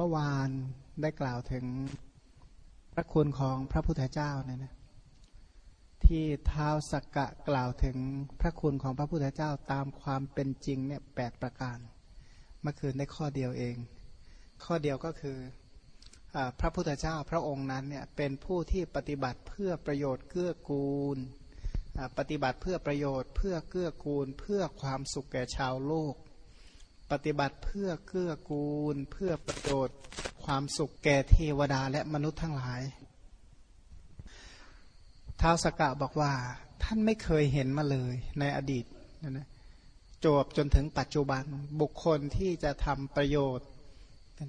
เมื่อวานได้กล่าวถึงพระคุณของพระพุทธเจ้าเนี่ยนะที่ท้าวสักกะกล่าวถึงพระคุณของพระพุทธเจ้าตามความเป็นจริงเนี่ยแปดประการเมื่อคืนได้ข้อเดียวเอง ข้อเดียวก็คืออพระพุทธเจ้าพระองค์นั้นเนี่ยเป็นผู้ที่ปฏิบัติเพื่อประโยชน์เกื้อกูลปฏิบัติเพื่อประโยชน์ เพื่อเกื้อกูล เพื่อความสุขแก่ชาวโลก ปฏิบัติเพื่อเกื้อกูล เพื่อประโยชน์ความสุขแก่เทวดาและมนุษย์ทั้งหลายท้าวสกกะบอกว่า ท่านไม่เคยเห็นมาเลยในอดีตนะนะจบจนถึงปัจจุบันบุคคลที่จะทำประโยชน์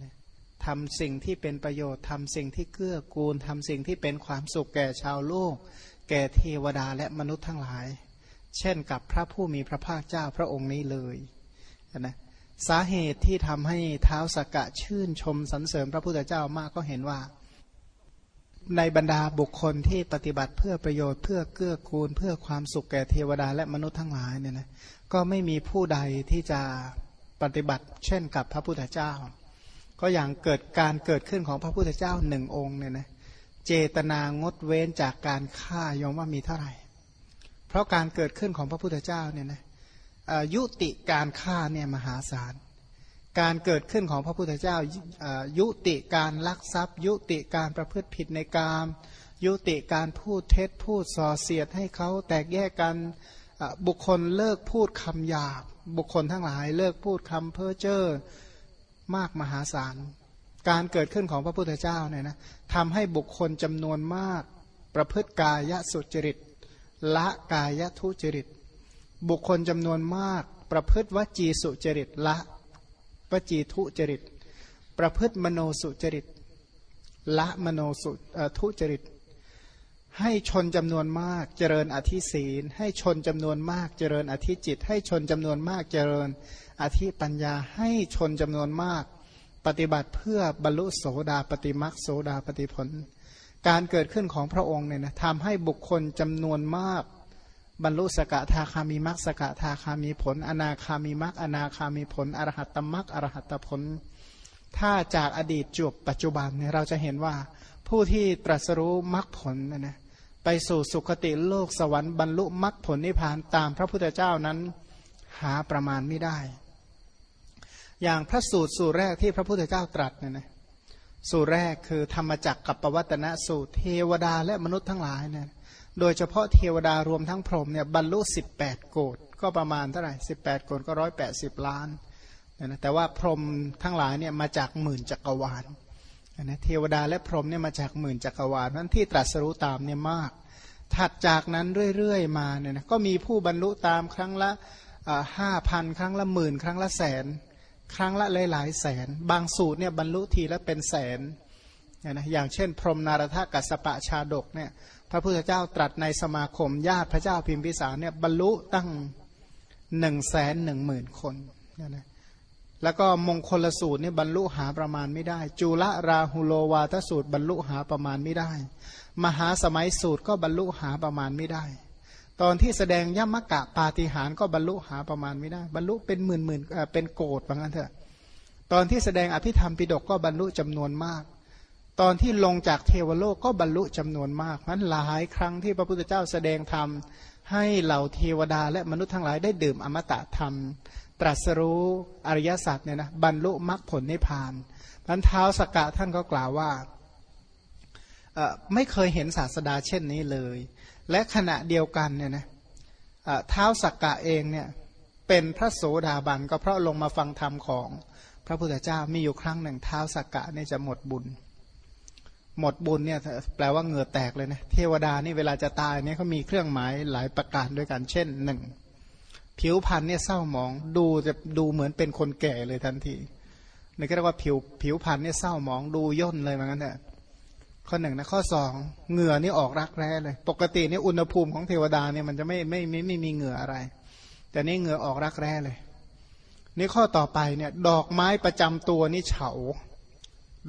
นะทำสิ่งที่เป็นประโยชน์ทำสิ่งที่เกื้อกูลทำสิ่งที่เป็นความสุขแก่ชาวโลก แก่เทวดาและมนุษย์ทั้งหลาย เช่นกับพระผู้มีพระภาคเจ้าพระองค์นี้เลยนะ สาเหตุที่ทำให้เท้าสกกะชื่นชมสรรเสริญพระพุทธเจ้ามากก็เห็นว่า ในบรรดาบุคคลที่ปฏิบัติเพื่อประโยชน์เพื่อเกื้อกูล เพื่อความสุขแก่เทวดาและมนุษย์ทั้งหลายเนี่ยนะก็ไม่มีผู้ใดที่จะปฏิบัติเช่นกับพระพุทธเจ้า ก็อย่างเกิดการเกิดขึ้นของพระพุทธเจ้าหนึ่งองค์เนี่ยนะเจตนางดเว้นจากการฆ่ายอมว่ามีเท่าไหร่ เพราะการเกิดขึ้นของพระพุทธเจ้าเนี่ยนะ ยุติการฆ่าเนี่ยมหาศาล การเกิดขึ้นของพระพุทธเจ้ายุติการลักทรัพย์ ยุติการประพฤติผิดในกามยุติการพูดเท็จพูดส่อเสียดให้เขาแตกแยกกันบุคคลเลิกพูดคำหยาบ บุคคลทั้งหลายเลิกพูดคำเพ้อเจ้อมากมหาศาล การเกิดขึ้นของพระพุทธเจ้าเนี่ยนะทำให้บุคคลจำนวนมาก ประพฤติกายสุจริต ละกายทุจริต บุคคลจำนวนมากประพฤติวจีสุจริตละวจีทุจริต ประพฤติมโนสุจริต ละมโนสุทุจริต ให้ชนจำนวนมากเจริญอธิศีล ให้ชนจำนวนมากเจริญอธิจิต ให้ชนจำนวนมากเจริญอธิปัญญา ให้ชนจำนวนมากปฏิบัติเพื่อบรรลุโสดาปฏิมักโสดาปฏิผล การเกิดขึ้นของพระองค์เนี่ยนะทำให้บุคคลจำนวนมาก บรรลุสกทาคามีมักสกทาคามีผล อนาคามีมักอนาคามีผลอรหัตตมักอรหัตตผล ถ้าจากอดีตจบปัจจุบันเนี่ยเราจะเห็นว่าผู้ที่ตรัสรู้มักผลนะนะไปสู่สุคติโลกสวรรค์บรรลุมักผลนิพพานตามพระพุทธเจ้านั้นหาประมาณไม่ได้ อย่างพระสูตรสูตรแรกที่พระพุทธเจ้าตรัสเนี่ยนะสูตรแรกคือธรรมจักกับปวัตนสูตรเทวดาและมนุษย์ทั้งหลายเนี่ย โดยเฉพาะเทวดารวมทั้งพรหมเนี่ยบรรลุสิบแปดโกดก็ประมาณเท่าไหร่สิบแปดโกดก็ร้อยแปดสิบล้านนะแต่ว่าพรหมทั้งหลายเนี่ยมาจากหมื่นจักรวาลนะเทวดาและพรหมเนี่ยมาจากหมื่นจักรวาลนั้นที่ตรัสรู้ตามเนี่ยมาก ถัดจากนั้นเรื่อยๆ มาเนี่ยนะก็มีผู้บรรลุตามครั้งละห้าพันครั้งละหมื่นครั้งละแสน ครั้งละหลายๆแสน บางสูตรเนี่ยบรรลุทีละเป็นแสนนะอย่างเช่น พรหมนารถกัสปะชาดกเนี่ย พระพุทธเจ้าตรัสในสมาคม ญาติพระเจ้าพิมพิสารเนี่ยบรรลุตั้งหนึ่งแสนหนึ่งหมื่นคนนะนะแล้วก็มงคลสูตรเนี่ยบรรลุหาประมาณไม่ได้ จุลราหุโลวาทสูตรบรรลุหาประมาณไม่ได้ มหาสมัยสูตรก็บรรลุหาประมาณไม่ได้ ตอนที่แสดงยมกะปาฏิหารก็บรรลุหาประมาณไม่ได้ บรรลุเป็นหมื่นหมื่นเป็นโกดบางนั้นเถอะ ตอนที่แสดงอภิธรรมปิดกก็บรรลุจำนวนมาก ตอนที่ลงจากเทวโลกก็บรรลุจำนวนมากนั้นหลายครั้งที่พระพุทธเจ้าแสดงธรรมให้เหล่าเทวดาและมนุษย์ทั้งหลายได้ดื่มอมตะธรรม ตรัสรู้อริยสัจเนี่ยนะบรรลุมรรคผลนิพพานพันเท้าสกกะท่านก็กล่าวว่าไม่เคยเห็นศาสดาเช่นนี้เลย และขณะเดียวกันเนี่ยนะเท้าสักกะเองเนี่ยเป็นพระโสดาบันก็เพราะลงมาฟังธรรมของพระพุทธเจ้ามีอยู่ครั้งหนึ่งเท้าสักกะเนี่ยจะหมดบุญ หมดบุญเนี่ยแปลว่าเหงื่อแตกเลยนะเทวดานี่เวลาจะตายเนี่ยเขามีเครื่องหมายหลายประการด้วยกันเช่นหนึ่งผิวพรรณเนี่ยเศร้าหมองดูจะดูเหมือนเป็นคนแก่เลยทันทีนี่ก็เรียกว่าผิวผิวพรรณเนี่ยเศร้าหมองดูย่นเลยเหมือนกันเนี่ยข้อหนึ่งนะข้อสองเหงื่อนี่ออกรักแร้เลย ปกติเนี่ยอุณหภูมิของเทวดาเนี่ยมันจะไม่ไม่ไม่ไม่มีเหงื่ออะไร แต่นี่เหงื่อออกรักแร้เลย นี่ข้อต่อไปเนี่ย ดอกไม้ประจำตัวนี่เฉา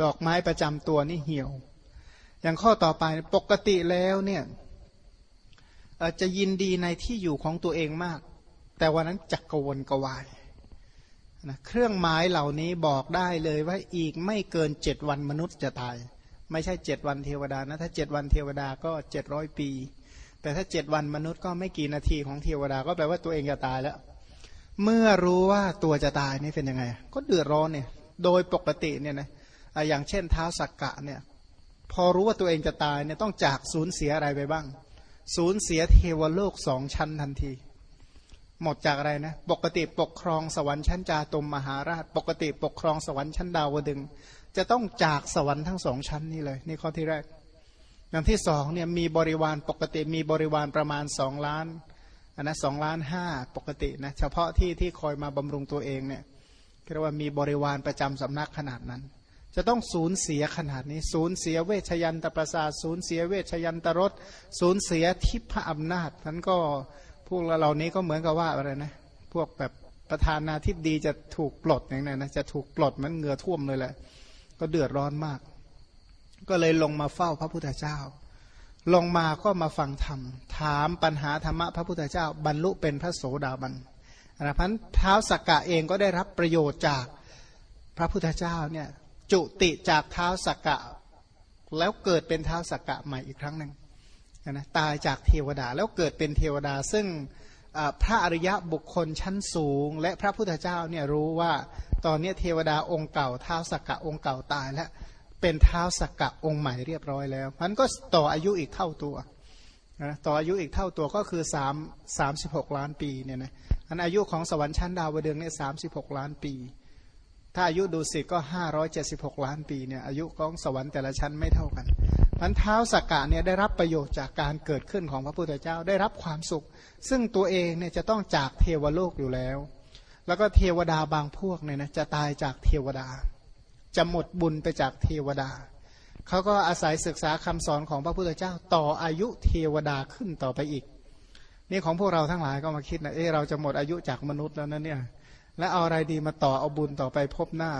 ดอกไม้ประจำตัวนี่เหี่ยว อย่างข้อต่อไปปกติแล้วเนี่ยจะยินดีในที่อยู่ของตัวเองมาก แต่วันนั้นจักกวนกวายนะเครื่องหมายเหล่านี้บอกได้เลยว่าอีกไม่เกินเจ็ดวันมนุษย์จะตาย ไม่ใช่เจ็ดวันเทวดานะถ้าเจ็ดวันเทวดาก็เจ็ดร้อยปี แต่ถ้าเจ็ดวันมนุษย์ก็ไม่กี่นาทีของเทวดาก็แปลว่าตัวเองจะตายแล้ว เมื่อรู้ว่าตัวจะตายนี่เป็นยังไง ก็เดือดร้อนเนี่ย โดยปกติเนี่ยนะอย่างเช่นเท้าสักกะเนี่ย พอรู้ว่าตัวเองจะตายเนี่ยต้องจากสูญเสียอะไรไปบ้าง สูญเสียเทวโลกสองชั้นทันที หมดจากอะไรนะ ปกติปกครองสวรรค์ชั้นจาตุมมหาราช ปกติปกครองสวรรค์ชั้นดาวดึง จะต้องจากสวรรค์ทั้งสองชั้นนี่เลย นี่ข้อที่แรก อย่างที่สองเนี่ยมีบริวารปกติมีบริวารประมาณสองล้านอันนะสองล้านห้าปกตินะเฉพาะที่ที่คอยมาบำรุงตัวเองเนี่ยเรียกว่ามีบริวารประจำสำนักขนาดนั้น จะต้องสูญเสียขนาดนี้ สูญเสียเวชยันตประสาทสูญเสียเวชยันตรสสูญเสียทิพอำนาจนั้นก็พวกเราเหล่านี้ก็เหมือนกับว่าอะไรนะพวกแบบประธานาธิบดีจะถูกปลดอย่างนั้นนะจะถูกปลดมันเหงื่อท่วมเลยแหละ ก็เดือดร้อนมาก ก็เลยลงมาเฝ้าพระพุทธเจ้า ลงมาก็มาฟังธรรม ถามปัญหาธรรมะพระพุทธเจ้า บรรลุเป็นพระโสดาบันนะพันเท้าสักกะเองก็ได้รับประโยชน์จากพระพุทธเจ้าเนี่ย จุติจากเท้าสักกะ แล้วเกิดเป็นเท้าสักกะใหม่อีกครั้งหนึ่งนะตายจากเทวดาแล้วเกิดเป็นเทวดา ซึ่งพระอริยะบุคคลชั้นสูง และพระพุทธเจ้าเนี่ยรู้ว่าตอนนี้เทวดาองค์เก่าเท้าสักกะองค์เก่าตายแล้วเป็นเท้าสักกะองค์ใหม่เรียบร้อยแล้วมันก็ต่ออายุอีกเท่าตัวนะต่ออายุอีกเท่าตัวก็คือ3 36 ล้านปีเนี่ยนะอันอายุของสวรรค์ชั้นดาวดึงเนี่ยสาล้านปี ถ้าอายุดูสิก็ 576 ล้านปีเนี่ยอายุของสวรรค์แต่ละชั้นไม่เท่ากันมันเท้าสักกะเนี่ยได้รับประโยชน์จากการเกิดขึ้นของพระพุทธเจ้าได้รับความสุข ซึ่งตัวเองเนี่ยจะต้องจากเทวโลกอยู่แล้ว แล้วก็เทวดาบางพวกเนี่ยนะจะตายจากเทวดา จะหมดบุญไปจากเทวดาเขาก็อาศัยศึกษาคำสอนของพระพุทธเจ้าต่ออายุเทวดาขึ้นต่อไปอีก นี่ของพวกเราทั้งหลายก็มาคิดนะเออเราจะหมดอายุจากมนุษย์แล้วนะเนี่ย แล้วเอาอะไรดีมาต่อเอาบุญต่อไปพบหน้า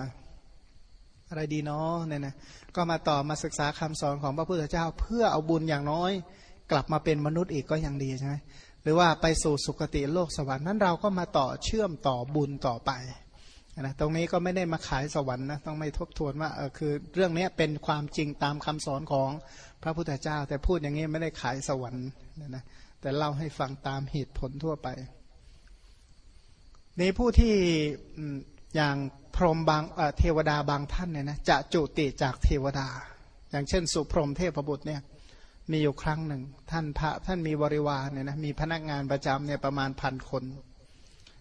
อะไรดีเนาะเนี่ยนะก็มาต่อมาศึกษาคำสอนของพระพุทธเจ้า เพื่อเอาบุญอย่างน้อย กลับมาเป็นมนุษย์อีกก็ยังดีใช่ไหมหรือว่าไปสู่สุคติโลกสวรรค์นั้นเราก็มาต่อเชื่อมต่อบุญต่อไปนะตรงนี้ก็ไม่ได้มาขายสวรรค์นะต้องไม่ทบทวนว่าเออคือเรื่องนี้เป็นความจริงตามคำสอนของพระพุทธเจ้า แต่พูดอย่างนี้ไม่ได้ขายสวรรค์นะนะแต่เล่าให้ฟังตามเหตุผลทั่วไป นผู้ที่อย่างพรหมบางเทวดาบางท่านเนี่ยนะจะจุติจากเทวดา อย่างเช่น สุพรหมเทพบุตรเนี่ยมีอยู่ครั้งหนึ่ง ท่านพระท่านมีบริวารเนี่ยนะมีพนักงานประจำเนี่ยประมาณพันคน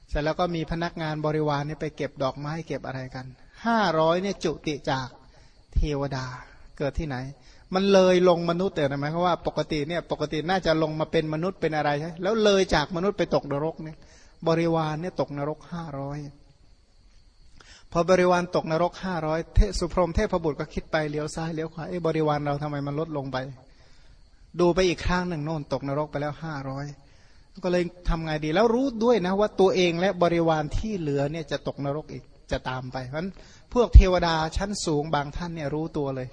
เสร็จแล้วก็มีพนักงานบริวารเนี่ยไปเก็บดอกไม้เก็บอะไรกันห้าร้อยเนี่ยจุติจากเทวดาเกิดที่ไหน มันเลยลงมนุษย์แต่หมายความว่าปกติเนี่ยปกติน่าจะลงมาเป็นมนุษย์เป็นอะไรใช่แล้วเลยจากมนุษย์ไปตกนรกเนี่ย บริวารเนี่ยตกนรกห้าร้อยพอบริวารตกนรกห้าร้อยเทสุพรมเทพบุตรก็คิดไปเลี้ยวซ้ายเลี้ยวขวาไอ้บริวารเราทำไมมันลดลงไป ดูไปอีกข้างหนึ่งโน่นตกนรกไปแล้วห้าร้อยก็เลยทำไงดีแล้วรู้ด้วยนะว่าตัวเองและบริวารที่เหลือเนี่ยจะตกนรกอีกจะตามไปเพราะฉะนั้นพวกเทวดาชั้นสูงบางท่านเนี่ยรู้ตัวเลย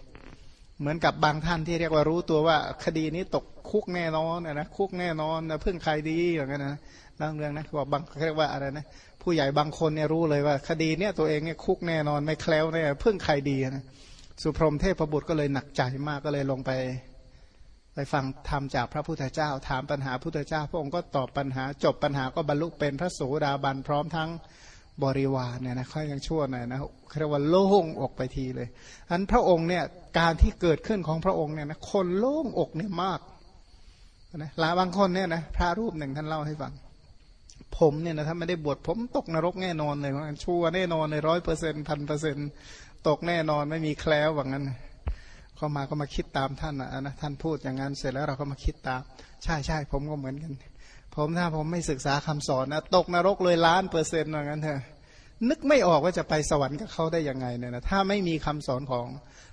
เหมือนกับบางท่านที่เรียกว่ารู้ตัวว่า คดีนี้ตกคุกแน่นอนนะคุกแน่นอนนะพึ่งใครดีอย่างนั้นนะ เรื่องเรื่องนะบอกบางเรียกว่าอะไรนะผู้ใหญ่บางคนเนี่ยรู้เลยว่า คดีเนี่ยตัวเองเนี่ยคุกแน่นอนไม่แคล้วแน่เพิ่งใครดีนะสุพรหมเทพบุตรก็เลยหนักใจมากก็เลยลงไป ไปฟังธรรมจากพระพุทธเจ้า ถามปัญหาพุทธเจ้า พระองค์ก็ตอบปัญหา จบปัญหาก็บรรลุเป็นพระโสดาบันพร้อมทั้งบริวารเนี่ยนะค่อยยังชั่วหน่อยนะเรียกว่าโล่งอกไปทีเลยอันพระองค์เนี่ยการที่เกิดขึ้นของพระองค์เนี่ยนะคนโล่งอกเนี่ยมากนะหลายบางคนเนี่ยนะพระรูปหนึ่งท่านเล่าให้ฟัง ผมเนี่ยนะถ้าไม่ได้บวชผมตกนรกแน่นอนเลยว่าชั่วแน่นอนในร้อยเปอร์เซ็นต์พันเปอร์เซ็นต์ตกแน่นอนไม่มีแคล้วว่างั้นเข้ามาก็มาคิดตามท่านนะนะท่านพูดอย่างนั้นเสร็จแล้วเราก็มาคิดตาม ใช่ใช่ผมก็เหมือนกัน ผมถ้าผมไม่ศึกษาคำสอนนะตกนรกเลยล้านเปอร์เซ็นต์ว่างั้นเถอะนึกไม่ออกว่าจะไปสวรรค์กับเขาได้ยังไงเนี่ยนะถ้าไม่มีคำสอนของ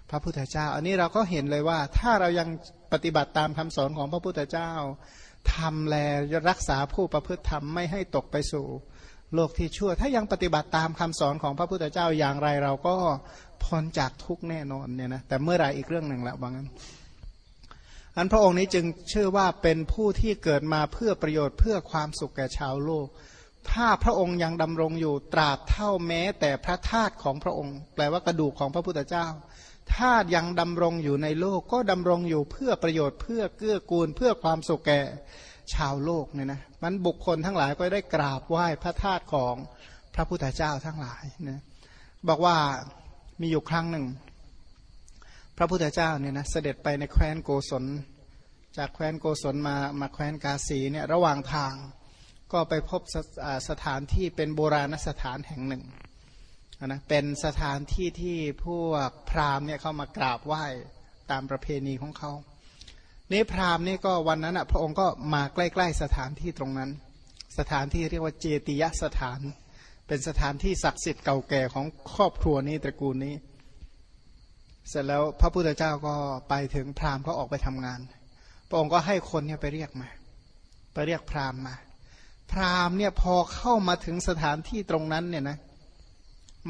พระพุทธเจ้า อันนี้เราก็เห็นเลยว่าถ้าเรายังปฏิบัติตามคำสอนของพระพุทธเจ้า ทำแลรักษาผู้ประพฤติธรรมไม่ให้ตกไปสู่ โลกที่ชั่ว ถ้ายังปฏิบัติตามคำสอนของพระพุทธเจ้าอย่างไรเราก็พ้นจากทุกแน่นอนเนี่ยนะแต่เมื่อไรอีกเรื่องหนึ่งและว่างั้นอันพระองค์นี้จึงเชื่อว่าเป็นผู้ที่เกิดมาเพื่อประโยชน์เพื่อความสุขแก่ชาวโลก ถ้าพระองค์ยังดำรงอยู่ตราบเท่าแม้แต่พระธาตุของพระองค์ แปลว่ากระดูกของพระพุทธเจ้า ธาตุยังดำรงอยู่ในโลกก็ดำรงอยู่เพื่อประโยชน์เพื่อเกื้อกูล เพื่อความสุขแก่ชาวโลกเนี่ยนะมันบุคคลทั้งหลายก็ได้กราบไหว้พระธาตุของพระพุทธเจ้าทั้งหลายนะบอกว่ามีอยู่ครั้งหนึ่ง พระพุทธเจ้าเนี่ยนะเสด็จไปในแคว้นโกศล จากแคว้นโกศลมามาแคว้นกาสีเนี่ยระหว่างทางก็ไปพบสสถานที่เป็นโบราณสถานแห่งหนึ่ง นะเป็นสถานที่ที่พวกพราหมณ์เนี่ยเข้ามากราบไหว้ตามประเพณีของเขานี่พราหมณ์นี่ก็วันนั้นอะพระองค์ก็มาใกล้ ๆ สถานที่ตรงนั้น สถานที่เรียกว่าเจติยสถาน เป็นสถานที่ศักดิ์สิทธิ์เก่าแก่ของครอบครัวนี้ตระกูลนี้ เสร็จแล้วพระพุทธเจ้าก็ไปถึงพราหมณ์เขาออกไปทำงาน พระองค์ก็ให้คนเนี่ยไปเรียกมา ไปเรียกพราหมณ์มา พราหมณ์เนี่ยพอเข้ามาถึงสถานที่ตรงนั้นเนี่ยนะ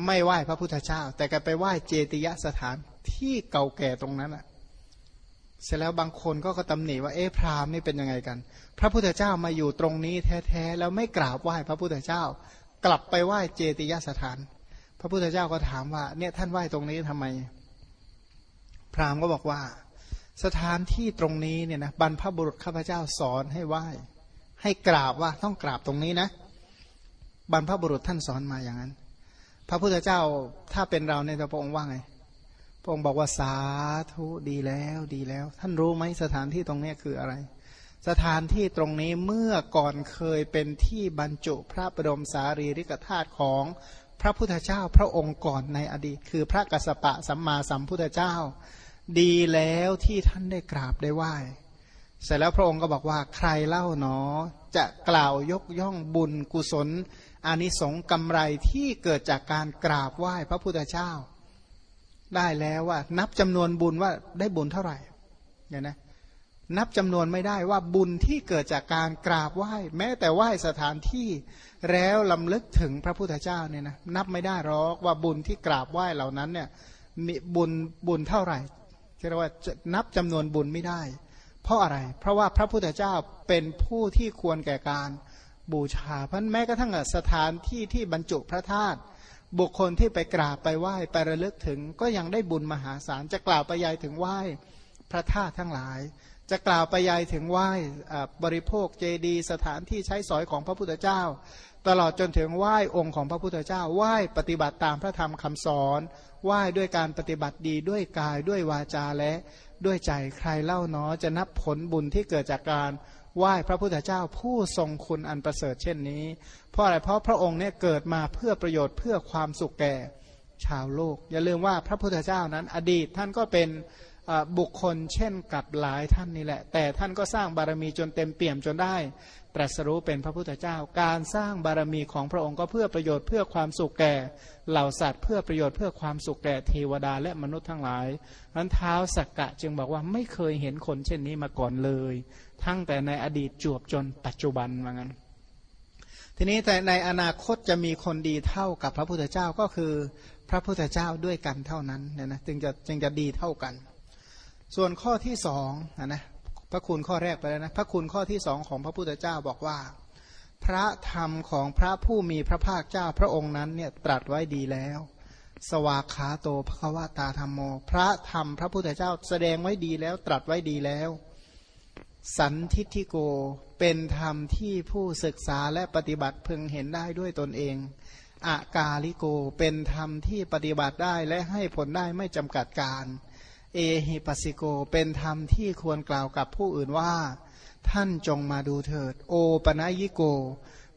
ไม่ไหว้พระพุทธเจ้า แต่ก็ไปไหว้เจติยสถานที่เก่าแก่ตรงนั้นอะ เสร็จแล้วบางคนก็ก็ตำหนิว่าเอ๊ะพราหมณ์นี่เป็นยังไงกัน พระพุทธเจ้ามาอยู่ตรงนี้แท้ๆแล้วไม่กราบไหว้พระพุทธเจ้า กลับไปไหว้เจติยสถาน พระพุทธเจ้าก็ถามว่าเนี่ยท่านไหว้ตรงนี้ทำไม พราหมณ์ก็บอกว่า สถานที่ตรงนี้เนี่ยนะบรรพบุรุษข้าพเจ้าสอนให้ไหว้ ให้กราบว่าต้องกราบตรงนี้นะ บรรพบุรุษท่านสอนมาอย่างนั้น พระพุทธเจ้าถ้าเป็นเราในพระองค์ว่าไง พระองค์บอกว่าสาธุดีแล้วดีแล้ว ท่านรู้ไหมสถานที่ตรงนี้คืออะไร สถานที่ตรงนี้เมื่อก่อนเคยเป็นที่บรรจุพระบรมสารีริกธาตุของพระพุทธเจ้าพระองค์ก่อนในอดีต คือพระกัสสปะสัมมาสัมพุทธเจ้า ดีแล้วที่ท่านได้กราบได้ไหว้เสร็จแล้วพระองค์ก็บอกว่าใครเล่าเนาะ จะกล่าวยกย่องบุญกุศลอานิสงส์กำไรที่เกิดจากการกราบไหว้พระพุทธเจ้า ได้แล้วว่า นับจำนวนบุญว่าได้บุญเท่าไหร่เนี่ยนะนับจำนวนไม่ได้ว่าบุญที่เกิดจากการกราบไหว้ แม้แต่ไหว้สถานที่แล้วลำลึกถึงพระพุทธเจ้าเนี่ยนะนับไม่ได้หรอกว่าบุญที่กราบไหว้เหล่านั้นเนี่ยมีบุญบุญเท่าไหร่เรียกว่านับจำนวนบุญไม่ได้ เพราะอะไร เพราะว่าพระพุทธเจ้าเป็นผู้ที่ควรแก่การบูชาเพราะแม้กระทั่งสถานที่ที่บรรจุพระธาตุบุคคลที่ไปกราบไปไหว้ไประลึกถึง ก็ยังได้บุญมหาศาลจะกล่าวไปยายถึงไหว้พระธาตุทั้งหลาย จะกล่าวไปยายถึงไหว้บริโภคเจดีสถานที่ใช้สอยของพระพุทธเจ้า ตลอดจนถึงไหว้องค์ของพระพุทธเจ้าไหว้ปฏิบัติตามพระธรรมคำสอนไหว้ด้วยการปฏิบัติดีด้วยกายด้วยวาจาและ ด้วยใจใครเล่าเนาะจะนับผลบุญที่เกิดจากการไหว้พระพุทธเจ้าผู้ทรงคุณอันประเสริฐเช่นนี้ เพราะอะไรเพราะพระองค์เนี่ยเกิดมาเพื่อประโยชน์เพื่อความสุขแก่ ชาวโลก อย่าลืมว่าพระพุทธเจ้านั้น อดีตท่านก็เป็นบุคคลเช่นกับหลายท่านนี่แหละ แต่ท่านก็สร้างบารมีจนเต็มเปี่ยมจนได้ ตรัสรู้เป็นพระพุทธเจ้า การสร้างบารมีของพระองค์ก็เพื่อประโยชน์เพื่อความสุขแก่เหล่าสัตว์ เพื่อประโยชน์เพื่อความสุขแก่เทวดาและมนุษย์ทั้งหลายนั้นเท้าสักกะจึงบอกว่าไม่เคยเห็นคนเช่นนี้มาก่อนเลย ทั้งแต่ในอดีตจวบจนปัจจุบันว่างั้น ทีนี้แต่ในอนาคตจะมีคนดีเท่ากับพระพุทธเจ้าก็คือพระพุทธเจ้าด้วยกันเท่านั้นเนี่ยนะจึงจะจึงจะดีเท่ากัน ส่วนข้อที่สองนะ พระคุณข้อแรกไปแล้วนะ พระคุณข้อที่สองของพระพุทธเจ้าบอกว่า พระธรรมของพระผู้มีพระภาคเจ้าพระองค์นั้นเนี่ยตรัสไว้ดีแล้ว สวากขาโตภควตาธรรมโม พระธรรมพระพุทธเจ้าแสดงไว้ดีแล้ว ตรัสไว้ดีแล้ว สันทิทิโกเป็นธรรมที่ผู้ศึกษาและปฏิบัติพึงเห็นได้ด้วยตนเองอากาลิโกเป็นธรรมที่ปฏิบัติได้และให้ผลได้ไม่จำกัดการ เอหิปัสสิโกเป็นธรรมที่ควรกล่าวกับผู้อื่นว่า ท่านจงมาดูเถิด โอปนัยิโก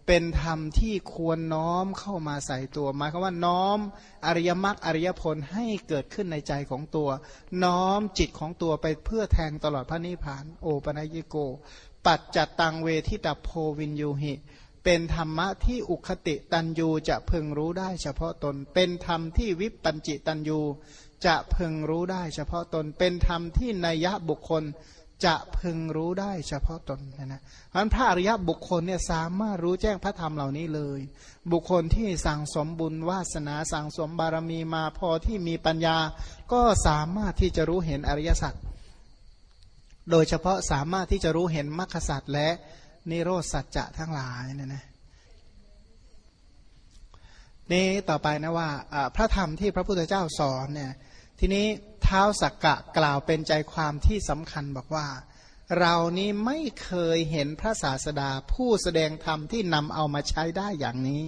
เป็นธรรมที่ควรน้อมเข้ามาใส่ตัวหมายความว่าน้อมอริยมรรคอริยผลให้เกิดขึ้นในใจของตัว น้อมจิตของตัวไปเพื่อแทงตลอดพระนิพพาน โอปนัยิโก ปัจจัตตังเวทิตาโพวินยูหิ เป็นธรรมะที่อุคติตันยูจะพึงรู้ได้เฉพาะตน เป็นธรรมที่วิปปัญจิตันยูจะพึงรู้ได้เฉพาะตน เป็นธรรมที่นัยยะบุคคลจะพึงรู้ได้เฉพาะตนนะนะเพราะพระอริยบุคคลเนี่ยสามารถรู้แจ้งพระธรรมเหล่านี้เลย บุคคลที่สั่งสมบุญวาสนาสั่งสมบารมีมาพอที่มีปัญญา ก็สามารถที่จะรู้เห็นอริยสัจโดยเฉพาะสามารถที่จะรู้เห็นมรรคสัจและ นิโรธสัจจะทั้งหลายเนี่ยนะนี้ต่อไปนะว่าพระธรรมที่พระพุทธเจ้าสอนเนี่ยทีนี้เท้าสักกะกล่าวเป็นใจความที่สำคัญบอกว่า เรานี้ไม่เคยเห็นพระศาสดาผู้แสดงธรรมที่นำเอามาใช้ได้อย่างนี้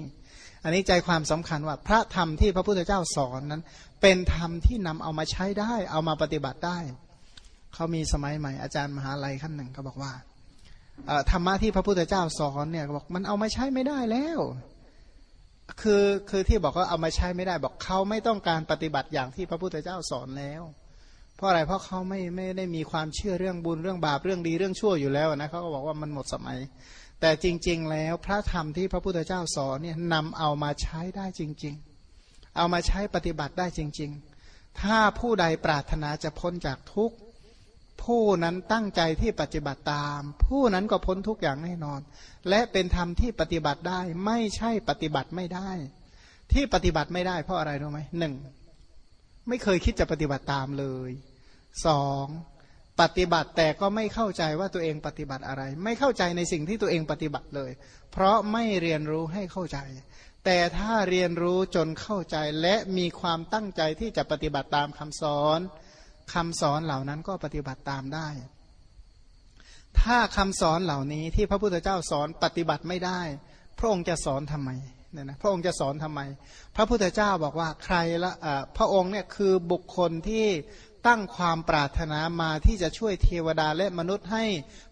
อันนี้ใจความสำคัญว่าพระธรรมที่พระพุทธเจ้าสอนนั้น เป็นธรรมที่นำเอามาใช้ได้ เอามาปฏิบัติได้ เขามีสมัยใหม่อาจารย์มหาลัยขั้นหนึ่งก็บอกว่า ธรรมะที่พระพุทธเจ้าสอนเนี่ยบอกมันเอามาใช้ไม่ได้แล้ว คือคือที่บอกว่าเอามาใช้ไม่ได้ บอกเขาไม่ต้องการปฏิบัติอย่างที่พระพุทธเจ้าสอนแล้ว เพราะอะไรเพราะเขาไม่ไม่ได้มีความเชื่อเรื่องบุญเรื่องบาปเรื่องดีเรื่องชั่วอยู่แล้วนะเขาก็บอกว่ามันหมดสมัย แต่จริง ๆ แล้วพระธรรมที่พระพุทธเจ้าสอนเนี่ยนำเอามาใช้ได้จริง ๆ เอามาใช้ปฏิบัติได้จริง ๆ ถ้าผู้ใดปรารถนาจะพ้นจากทุกข์ ผู้นั้นตั้งใจที่ปฏิบัติตาม ผู้นั้นก็พ้นทุกอย่างแน่นอน และเป็นธรรมที่ปฏิบัติได้ ไม่ใช่ปฏิบัติไม่ได้ ที่ปฏิบัติไม่ได้เพราะอะไรรู้ไหมหนึ่งไม่เคยคิดจะปฏิบัติตามเลยสองปฏิบัติแต่ก็ไม่เข้าใจว่าตัวเองปฏิบัติอะไร ไม่เข้าใจในสิ่งที่ตัวเองปฏิบัติเลย เพราะไม่เรียนรู้ให้เข้าใจ แต่ถ้าเรียนรู้จนเข้าใจและมีความตั้งใจที่จะปฏิบัติตามคำสอน คำสอนเหล่านั้นก็ปฏิบัติตามได้ ถ้าคำสอนเหล่านี้ที่พระพุทธเจ้าสอนปฏิบัติไม่ได้ พระองค์จะสอนทำไมเนี่ยนะพระองค์จะสอนทำไม พระพุทธเจ้าบอกว่าใครละพระองค์เนี่ยคือบุคคลที่ตั้งความปรารถนามาที่จะช่วยเทวดาและมนุษย์ให้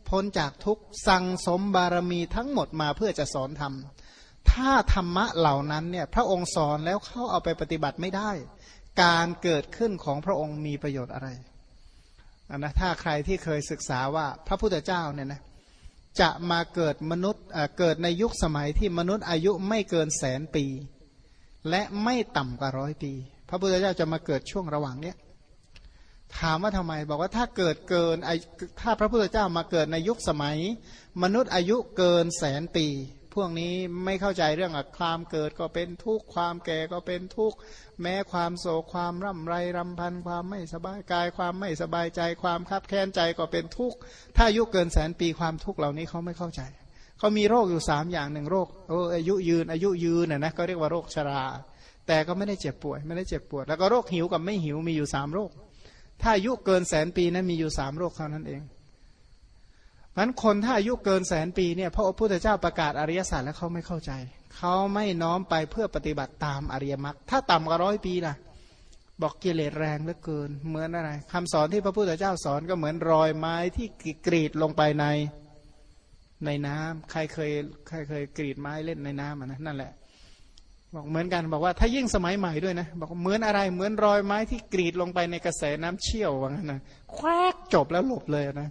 พ้นจากทุกสั่งสมบารมีทั้งหมดมาเพื่อจะสอนธรรมถ้าธรรมะเหล่านั้นเนี่ยพระองค์สอนแล้วเขาเอาไปปฏิบัติไม่ได้ การเกิดขึ้นของพระองค์มีประโยชน์อะไรนนะถ้าใครที่เคยศึกษาว่าพระพุทธเจ้าเนี่ยนะจะมาเกิดมนุษย์เกิดในยุคสมัยที่มนุษย์อายุไม่เกินแสนปี และไม่ต่ำกว่าร้อยปี พระพุทธเจ้าจะมาเกิดช่วงระหว่างเนี้ยถามว่าทำไมบอกว่าถ้าเกิดเกินถ้าพระพุทธเจ้ามาเกิดในยุคสมัย มนุษย์อายุเกินแสนปี พวกนี้ไม่เข้าใจเรื่องความเกิดก็เป็นทุกข์ความแก่ก็เป็นทุกข์แม้ความโศกความร่ำไรรำพันความไม่สบายกายความไม่สบายใจ ความคับแค้นใจก็เป็นทุกข์ถ้าอายุเกินแสนปีความทุกข์เหล่านี้เขาไม่เข้าใจเขามีโรคอยู่สามอย่างหนึ่งโรคโอ้อายุยืนอายุยืนน่ยนะก็เรียกว่าโรคชรา แต่ก็ไม่ได้เจ็บป่วย ไม่ได้เจ็บปวด แล้วก็โรคหิวกับไม่หิวมีอยู่สามโรค ถ้าอายุเกินแสนปีนั้นมีอยู่สามโรคเท่านั้นเอง มันคนถ้าอายุเกินแสนปีเนี่ยพระพุทธเจ้าประกาศอริยสัจแล้วเขาไม่เข้าใจ เขาไม่น้อมไปเพื่อปฏิบัติตามอริยมรรคถ้าต่ำกว่าร้อยปีล่ะ บอกกิเลสแรงเหลือเกิน เหมือนอะไรคำสอนที่พระพุทธเจ้าสอนก็เหมือนรอยไม้ที่กรีดลงไปในในน้ำใครเคยใครเคยกรีดไม้เล่นในน้ำนะนั่นแหละ บอกเหมือนกันบอกว่าถ้ายิ่งสมัยใหม่ด้วยนะบอกเหมือนอะไรเหมือนรอยไม้ที่กรีดลงไปในกระแสน้ำเชี่ยวว่างั้นนะแควกจบแล้วหลบเลยนะ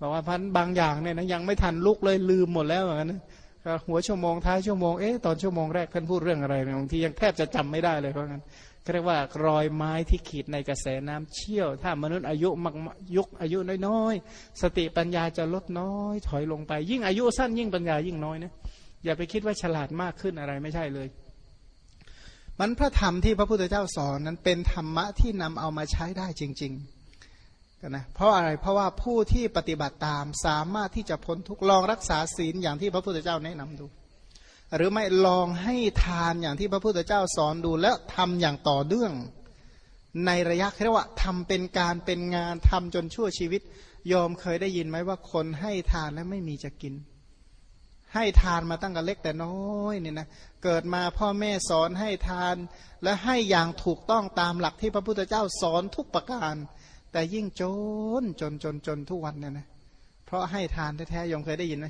บอกว่าพันบางอย่างเนี่ยนะยังไม่ทันลุกเลยลืมหมดแล้วเหมือนกันหัวชั่วโมงท้ายชั่วโมงเอ๊ะตอนชั่วโมงแรกท่านพูดเรื่องอะไรบางทียังแทบจะจำไม่ได้เลยเพราะงั้นเรียกว่ารอยไม้ที่ขีดในกระแสน้ำเชี่ยว ถ้ามนุษย์อายุมักยุคอายุน้อยๆ สติปัญญาจะลดน้อย ถอยลงไป ยิ่งอายุสั้นยิ่งปัญญายิ่งน้อยนะอย่าไปคิดว่าฉลาดมากขึ้นอะไรไม่ใช่เลย มันพระธรรมที่พระพุทธเจ้าสอนนั้นเป็นธรรมะที่นำเอามาใช้ได้จริง ๆ กันนะเพราะอะไรเพราะว่าผู้ที่ปฏิบัติตามสามารถที่จะพ้นทุกลองรักษาศีลอย่างที่พระพุทธเจ้าแนะนำดู หรือไม่ลองให้ทานอย่างที่พระพุทธเจ้าสอนดู แล้วทำอย่างต่อเนื่อง ในระยะเรียกว่าทำเป็นการเป็นงานทำจนชั่วชีวิต ยอมเคยได้ยินไหมว่าคนให้ทานแล้วไม่มีจะกิน ให้ทานมาตั้งแต่เล็กแต่น้อยเนี่ยนะเกิดมาพ่อแม่สอนให้ทาน และให้อย่างถูกต้องตามหลักที่พระพุทธเจ้าสอนทุกประการ แต่ยิ่งจนจนจนจนทุกวันเนี่ยนะเพราะให้ทานแท้ๆยงเคยได้ยินไหม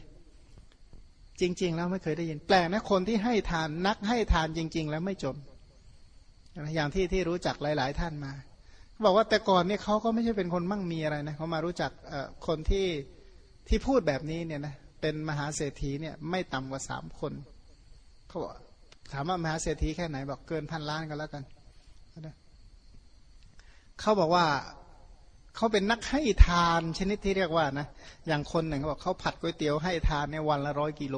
จริง ๆ แล้วไม่เคยได้ยิน แปลกนะคนที่ให้ทานนักให้ทานจริง ๆ แล้วไม่จนอย่างที่ที่รู้จักหลาย ๆ ท่านมาบอกว่าแต่ก่อนเนี่ยเขาก็ไม่ใช่เป็นคนมั่งมีอะไรนะเขามารู้จักคนที่ที่พูดแบบนี้เนี่ยนะเป็นมหาเศรษฐีเนี่ยไม่ต่ำกว่าสามคนเขาบอกถามว่ามหาเศรษฐีแค่ไหนบอกเกินพันล้านก็แล้วกันเขาบอกว่า เขาเป็นนักให้ทานชนิดที่เรียกว่านะอย่างคนหนึ่งเขาบอกเขาผัดก๋วยเตี๋ยวให้ทานในวันละร้อยกิโล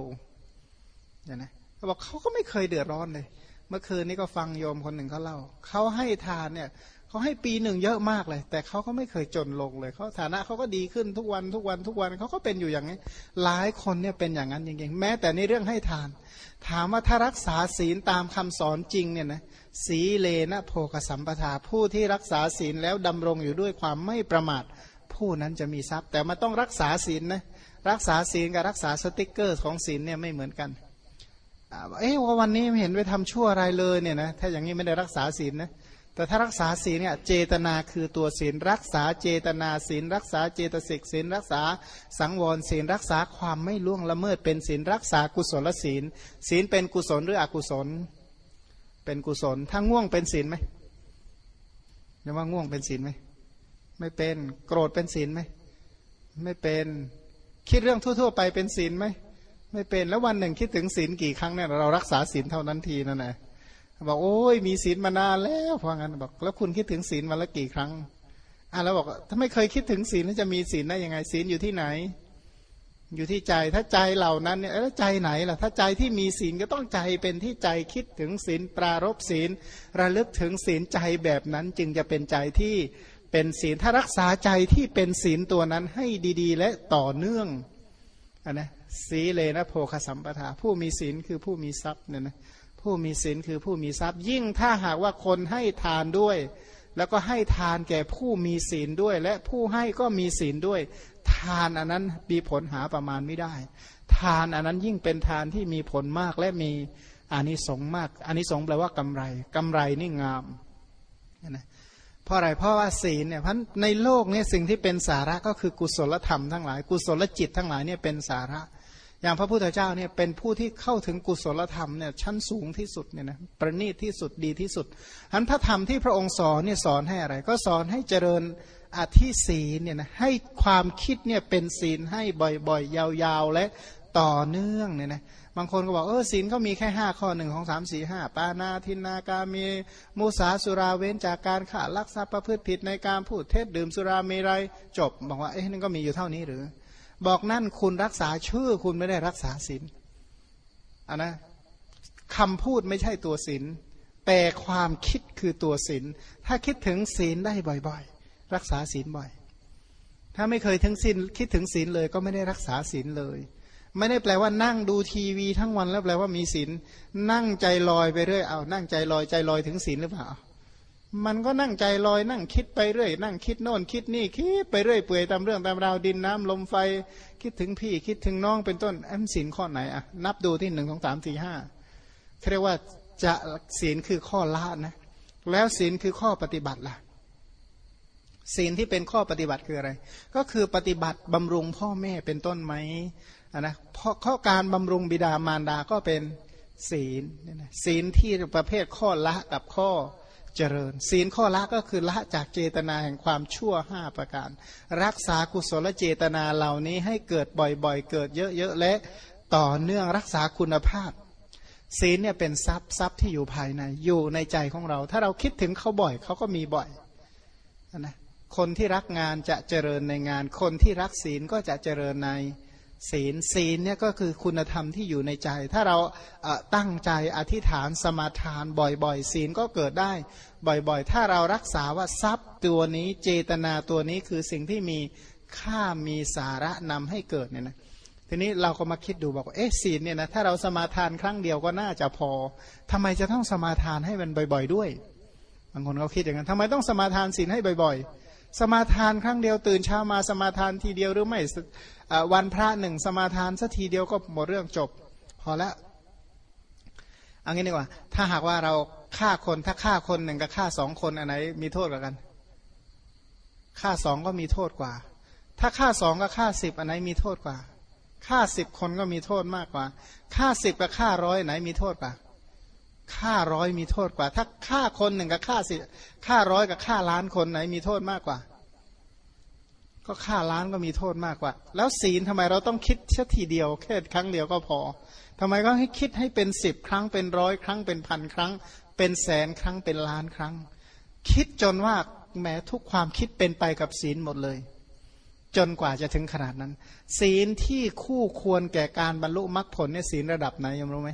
เนี่ยนะเขาบอกเขาก็ไม่เคยเดือดร้อนเลย เมื่อคืนนี้ก็ฟังโยมคนหนึ่งเขาเล่าเขาให้ทานเนี่ย เขาให้ปีหนึ่งเยอะมากเลย แต่เขาก็ไม่เคยจนลงเลยเขาฐานะเขาก็ดีขึ้นทุกวันทุกวันทุกวันเขาก็เป็นอยู่อย่างนี้ หลายคนเนี่ยเป็นอย่างนั้นจริงๆแม้แต่ในเรื่องให้ทาน ถามว่าถ้ารักษาศีลตามคำสอนจริงเนี่ยนะสีเลนะโภคสัมปทาผู้ที่รักษาศีลแล้วดำรงอยู่ด้วยความไม่ประมาท ผู้นั้นจะมีทรัพย์ แต่มันต้องรักษาศีลนะรักษาศีลกับรักษาสติกเกอร์ของศีลเนี่ยไม่เหมือนกันเอ๊ะว่าวันนี้ไม่เห็นไปทำชั่วอะไรเลยเนี่ยนะถ้าอย่างนี้ไม่ได้รักษาศีลนะ แต่ถ้ารักษาศีลเนี่ยเจตนาคือตัวศีลรักษาเจตนาศีลรักษาเจตสิกศีลรักษาสังวรศีลรักษาความไม่ล่วงละเมิดเป็นศีลรักษากุศลศีล ศีลเป็นกุศลหรืออกุศล เป็นกุศล ถ้าง่วงเป็นศีลไหมเรียกว่าง่วงเป็นศีลไหมไม่เป็นโกรธเป็นศีลไหมไม่เป็นคิดเรื่องทั่ว ๆ ไปเป็นศีลไหมไม่เป็นแล้ววันหนึ่งคิดถึงศีลกี่ครั้งเนี่ยเรารักษาศีลเท่านั้นทีนั่นแหละ บอกโอ้ยมีศีลมานานแล้วพองั้นบอก แล้วคุณคิดถึงศีลวันละกี่ครั้งอะแล้วบอกถ้าไม่เคยคิดถึงศีลจะมีศีลได้ยังไงศีลอยู่ที่ไหน อยู่ที่ใจถ้าใจเหล่านั้นเนี่ยแล้วใจไหนล่ะถ้าใจที่มีศีลก็ต้องใจเป็นที่ใจคิดถึงศีลปรารบศีลระลึกถึงศีลใจแบบนั้นจึงจะเป็นใจที่เป็นศีลถ้ารักษาใจที่เป็นศีลตัวนั้นให้ดี ๆ และต่อเนื่องอนนะสีเลนะโพคสัมปทาผู้มีศีลคือผู้มีทรัพย์เนี่ยนะ ผู้มีศีลคือผู้มีทรัพย์ ยิ่งถ้าหากว่าคนให้ทานด้วย แล้วก็ให้ทานแก่ผู้มีศีลด้วย และผู้ให้ก็มีศีลด้วย ทานอันนั้นมีผลหาประมาณไม่ได้ ทานอันนั้นยิ่งเป็นทานที่มีผลมากและมีอานิสงส์มากอานิสงส์แปลว่ากำไรกำไรนี่งามนะเพราะอะไรเพราะว่าศีลเนี่ยพันในโลกนี้สิ่งที่เป็นสาระก็คือกุศลธรรมทั้งหลาย กุศลจิตทั้งหลายเนี่ยเป็นสาระ อย่างพระพุทธเจ้าเนี่ยเป็นผู้ที่เข้าถึงกุศลธรรมเนี่ยชั้นสูงที่สุดเนี่ยนะประณีตที่สุดดีที่สุดอันพระธรรมที่พระองค์สอนเนี่ยสอนให้อะไร ก็สอนให้เจริญอธิศีเนี่ยนะให้ความคิดเนี่ยเป็นศีลให้บ่อยๆ ยาวๆ และต่อเนื่องเนี่ยนะบางคนก็บอกเออศีลก็มีแค่ห้าข้อหนึ่งของสามสี่ห้าปานาทินากามีมุสาสุราเว้นจากการฆ่าลักทรัพย์ประพฤติผิดในการพูดเท็จดื่มสุราเมรัยจบบอกว่าเอ๊ะนั่นก็มีอยู่เท่านี้หรือ บอกนั่นคุณรักษาชื่อคุณไม่ได้รักษาศีลอันนะคำพูดไม่ใช่ตัวศีลแต่ความคิดคือตัวศีลถ้าคิดถึงศีลได้บ่อยๆ รักษาศีลบ่อย ถ้าไม่เคยถึงศีลคิดถึงศีลเลยก็ไม่ได้รักษาศีลเลย ไม่ได้แปลว่านั่งดูทีวีทั้งวันแล้วแปลว่ามีศีลนั่งใจลอยไปเรื่อยเอานั่งใจลอยใจลอยถึงศีลหรือเปล่า มันก็นั่งใจลอยนั่งคิดไปเรื่อย นั่งคิดโน่นคิดนี่คิดไปเรื่อยเปื่อยตามเรื่องตามราวดินน้ำลมไฟ คิดถึงพี่คิดถึงน้องเป็นต้นแอมศีลข้อไหนอะนับดูที่หนึ่งสองสามสี่ห้าเรียกว่าจะศีลคือข้อละนะแล้วศีลคือข้อปฏิบัติล่ะศีลที่เป็นข้อปฏิบัติคืออะไร ก็คือปฏิบัติบำรุงพ่อแม่เป็นต้นไหมนะเพราะข้อการบำรุงบิดามารดาก็เป็นศีลศีลที่ประเภทข้อละกับข้อ เจริญ ศีลข้อละก็คือละจากเจตนาแห่งความชั่วห้าประการ รักษากุศลเจตนาเหล่านี้ให้เกิดบ่อยๆ เกิดเยอะๆและต่อเนื่องรักษาคุณภาพ ศีลเนี่ยเป็นทรัพย์ทรัพย์ที่อยู่ภายในอยู่ในใจของเรา ถ้าเราคิดถึงเขาบ่อยเขาก็มีบ่อยนะคนที่รักงานจะเจริญในงาน คนที่รักศีลก็จะเจริญใน ศีลศีลเนี่ยก็คือคุณธรรมที่อยู่ในใจ ถ้าเราตั้งใจอธิษฐานสมาทานบ่อยๆ ศีลก็เกิดได้บ่อยๆ ถ้าเรารักษาว่าทรัพย์ตัวนี้เจตนาตัวนี้คือสิ่งที่มีค่ามีสาระนำให้เกิดเนี่ยนะทีนี้เราก็มาคิดดูบอกว่าเอ๊ะศีลเนี่ยนะถ้าเราสมาทานครั้งเดียวก็น่าจะพอทำไมจะต้องสมาทานให้มันบ่อย ๆ ด้วยบางคนเขาคิดอย่างนั้นทำไมต้องสมาทานศีลให้บ่อยๆ สมาทานครั้งเดียวตื่นเช้ามาสมาทานทีเดียวหรือไม่วันพระหนึ่งสมาทานสักทีเดียวก็หมดเรื่องจบ พอแล้วเอางี้ดีกว่า ถ้าหากว่าเราฆ่าคนถ้าฆ่าคนหนึ่งกับฆ่าสองคนอันไหนมีโทษกว่ากันฆ่าสองก็มีโทษกว่า ถ้าฆ่าสองกับฆ่าสิบอันไหนมีโทษกว่าฆ่าสิบคนก็มีโทษมากกว่าฆ่าสิบกับฆ่าร้อยไหนมีโทษกว่า ฆ่าร้อยมีโทษกว่า ถ้าฆ่าคนหนึ่งกับฆ่าสิฆ่าร้อยกับฆ่าล้านคนไหนมีโทษมากกว่า ก็ฆ่าล้านก็มีโทษมากกว่า แล้วศีลทำไมเราต้องคิดแค่ทีเดียวแค่ครั้งเดียวก็พอทำไมก็ให้คิดให้เป็นสิบครั้งเป็นร้อยครั้งเป็นพันครั้ง เป็นแสนครั้งเป็นล้านครั้ง คิดจนว่าแม้ทุกความคิดเป็นไปกับศีลหมดเลย จนกว่าจะถึงขนาดนั้น ศีลที่คู่ควรแก่การบรรลุมรรคผลเนี่ยศีลระดับไหนยังรู้ไหม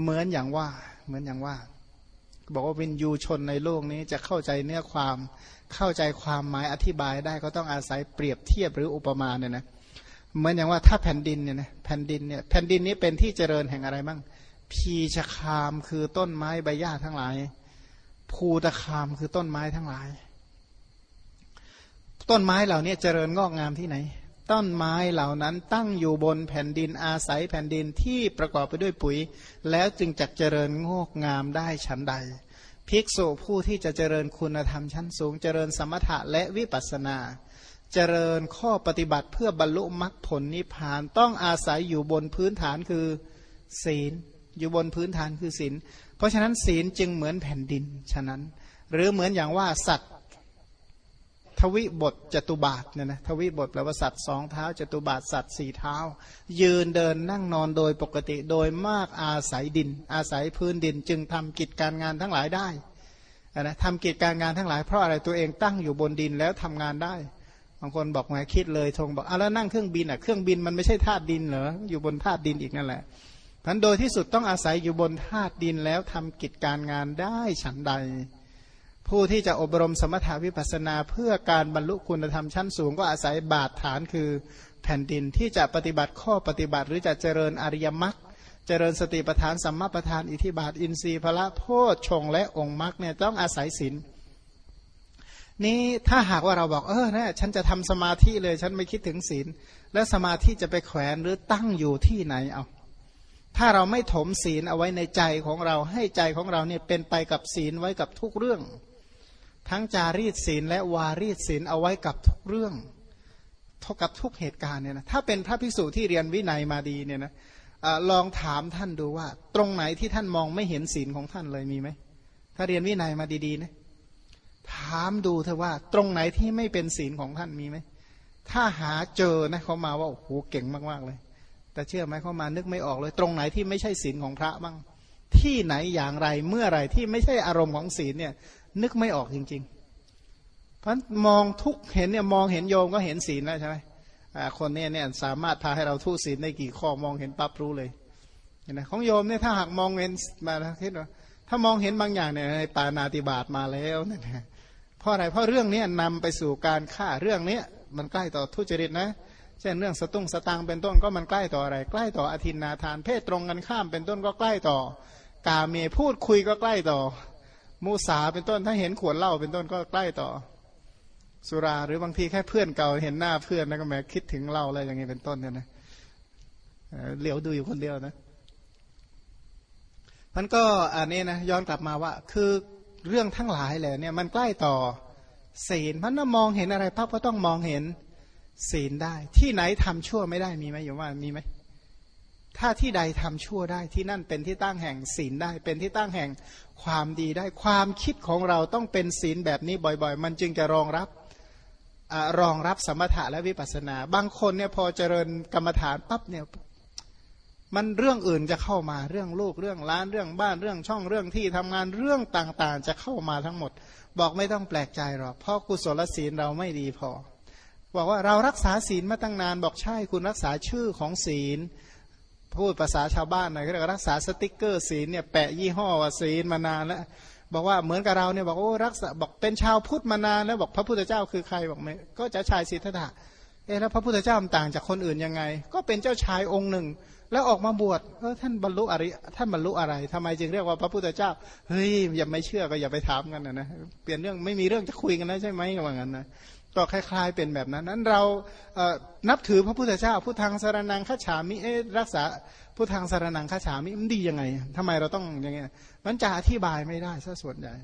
เหมือนอย่างว่า เหมือนอย่างว่า บอกว่าวินยูชนในโลกนี้จะเข้าใจเนื้อความเข้าใจความหมายอธิบายได้ก็ต้องอาศัยเปรียบเทียบหรืออุปมาเนี่ยนะเหมือนอย่างว่าถ้าแผ่นดินเนี่ยนะแผ่นดินเนี่ยแผ่นดินนี้เป็นที่เจริญแห่งอะไรบ้างพีชคามคือต้นไม้ใบหญ้าทั้งหลาย ภูตะคามคือต้นไม้ทั้งหลาย ต้นไม้เหล่านี้เจริญงอกงามที่ไหน ต้นไม้เหล่านั้นตั้งอยู่บนแผ่นดินอาศัยแผ่นดินที่ประกอบไปด้วยปุ๋ย แล้วจึงจักเจริญงอกงามได้ฉันใด ภิกษุผู้ที่จะเจริญคุณธรรมชั้นสูง เจริญสมถะและวิปัสนา เจริญข้อปฏิบัติเพื่อบรรลุมรรคผลนิพพานต้องอาศัยอยู่บนพื้นฐานคือศีล อยู่บนพื้นฐานคือศีลเพราะฉะนั้นศีลจึงเหมือนแผ่นดินฉะนั้น หรือเหมือนอย่างว่าสัตว์ วิบทจตุบาทเนี่ยนะทวิบทแปลว่าสัตว์สองเท้าจตุบาทสัตว์สี่เท้า ยืนเดินนั่งนอนโดยปกติโดยมากอาศัยดิน อาศัยพื้นดินจึงทำกิจการงานทั้งหลายได้นะทำกิจการงานทั้งหลายเพราะอะไรตัวเองตั้งอยู่บนดินแล้วทำงานได้บางคนบอกไงคิดเลยทงบอกอะแล้วนั่งเครื่องบินอะเครื่องบินมันไม่ใช่ธาตุดินเหรออยู่บนธาตุดินอีกนั่นแหละพันโดยที่สุดต้องอาศัยอยู่บนธาตุดินแล้วทำกิจการงานได้ฉันใด ผู้ที่จะอบรมสมถาวิปัสนาเพื่อการบรรลุคุณธรรมชั้นสูง ก็อาศัยบาดฐานคือแผ่นดินที่จะปฏิบัติข้อปฏิบัติ หรือจะเจริญอริยมรรคเจริญสติปัฏฐานสัมมาปัฏฐานอิทิบาทอินทรีย์พระโพชฌงและองค์มรรคเนี่ยต้องอาศัยศีลนี้ถ้าหากว่าเราบอกเออนะฉันจะทำสมาธิเลยฉันไม่คิดถึงศีล แล้วสมาธิจะไปแขวนหรือตั้งอยู่ที่ไหนเอาถ้าเราไม่ถมศีลเอาไว้ในใจของเราให้ใจของเราเนี่ยเป็นไปกับศีลไว้กับทุกเรื่อง ทั้งจารีตศีลและวารีตศีลเอาไว้กับทุกเรื่องเท่ากับทุกเหตุการณ์เนี่ยนะถ้าเป็นพระภิกษุที่เรียนวินัยมาดีเนี่ยนะลองถามท่านดูว่า ตรงไหนที่ท่านมองไม่เห็นศีลของท่านเลยมีไหมถ้าเรียนวินัยมาดีๆนะถามดูเถอะว่า ตรงไหนที่ไม่เป็นศีลของท่านมีไหมถ้าหาเจอนะเขามาว่าโอ้โหเก่งมากๆเลย แต่เชื่อไหมเขามานึกไม่ออกเลย ตรงไหนที่ไม่ใช่ศีลของพระบ้างที่ไหนอย่างไรเมื่อไรที่ไม่ใช่อารมณ์ของศีลเนี่ย นึกไม่ออกจริง ๆ เพราะมองทุกเห็นเนี่ยมองเห็นโยมก็เห็นศีลแล้วใช่ไหมคนนี้เนี่ยสามารถพาให้เราทุศีลได้กี่ข้อมองเห็นปั๊บรู้เลยเห็นไหมของโยมเนี่ยถ้าหากมองเห็นมาคิดว่าถ้ามองเห็นบางอย่างเนี่ยในปานาติบาตมาแล้วเนี่ยเพราะอะไรเพราะเรื่องนี้นำไปสู่การฆ่าเรื่องนี้มันใกล้ต่อทุจริตนะเช่นเรื่องสตุ้งสตังเป็นต้นก็มันใกล้ต่ออะไร ใกล้ต่ออธินนาทาน เพศตรงกันข้ามเป็นต้นก็ใกล้ต่อกาเมพูดคุยก็ใกล้ต่อ มูสาเป็นต้นถ้าเห็นขวดเหล้าเป็นต้นก็ใกล้ต่อ สุราหรือบางทีแค่เพื่อนเก่าเห็นหน้าเพื่อนแล้วก็แม้คิดถึงเหล้าอะไรอย่างนี้เป็นต้นเนี่ยนะเหลียวดูอยู่คนเดียวนะมันก็อันนี้นะย้อนกลับมาว่า คือเรื่องทั้งหลายแหละเนี่ยมันใกล้ต่อศีลมันมองเห็นอะไรปั๊บก็ต้องมองเห็นศีลได้ ที่ไหนทำชั่วไม่ได้มีไหมอยู่ว่ามีไหม ถ้าที่ใดทำชั่วได้ที่นั่นเป็นที่ตั้งแห่งศีลได้ เป็นที่ตั้งแห่งความดีได้ ความคิดของเราต้องเป็นศีลแบบนี้บ่อยๆ มันจึงจะรองรับอรองรับสมถะและวิปัสสนา บางคนเนี่ยพอเจริญกรรมฐานปั๊บเนี่ยมันเรื่องอื่นจะเข้ามาเรื่องลูกเรื่องล้านเรื่องบ้านเรื่องช่องเรื่องที่ทำงานเรื่องต่างๆ จะเข้ามาทั้งหมด บอกไม่ต้องแปลกใจหรอกเพราะกุศลศีลเราไม่ดีพอ บอกว่าเรารักษาศีลมาตั้งนานบอกใช่คุณรักษาชื่อของศีล พูดภาษาชาวบ้านหน่อยก็เรียกรักษาสติกเกอร์ศีลเนี่ยแปะยี่ห้อว่าศีลมานานแล้วบอกว่าเหมือนกับเราเนี่ยบอกโอ้รักษาบอกเป็นชาวพุทธมานานแล้วบอกพระพุทธเจ้าคือใครบอกไม่ก็จะชายสิทธัตถะเอ๊แล้วพระพุทธเจ้าต่างจากคนอื่นยังไง ก็เป็นเจ้าชายองค์หนึ่ง แล้วออกมาบวชเออท่านบรรลุอะไรท่านบรรลุอะไรทำไมจึงเรียกว่าพระพุทธเจ้าเฮ้ยอย่าไม่เชื่อก็อย่าไปถามกันนะนะเปลี่ยนเรื่องไม่มีเรื่องจะคุยกันนะใช่ไหมว่างั้นนะ ก็คล้าย ๆ เป็นแบบนั้นนั้นเราเนับถือพระพุทธเจ้าพุทธังสารนังข้าฉามิรักษาพุทธังสารนังข้าฉามิมันดียังไงทำไมเราต้องอย่างเงี้ยมันจะอธิบายไม่ได้ซะส่วนใหญ่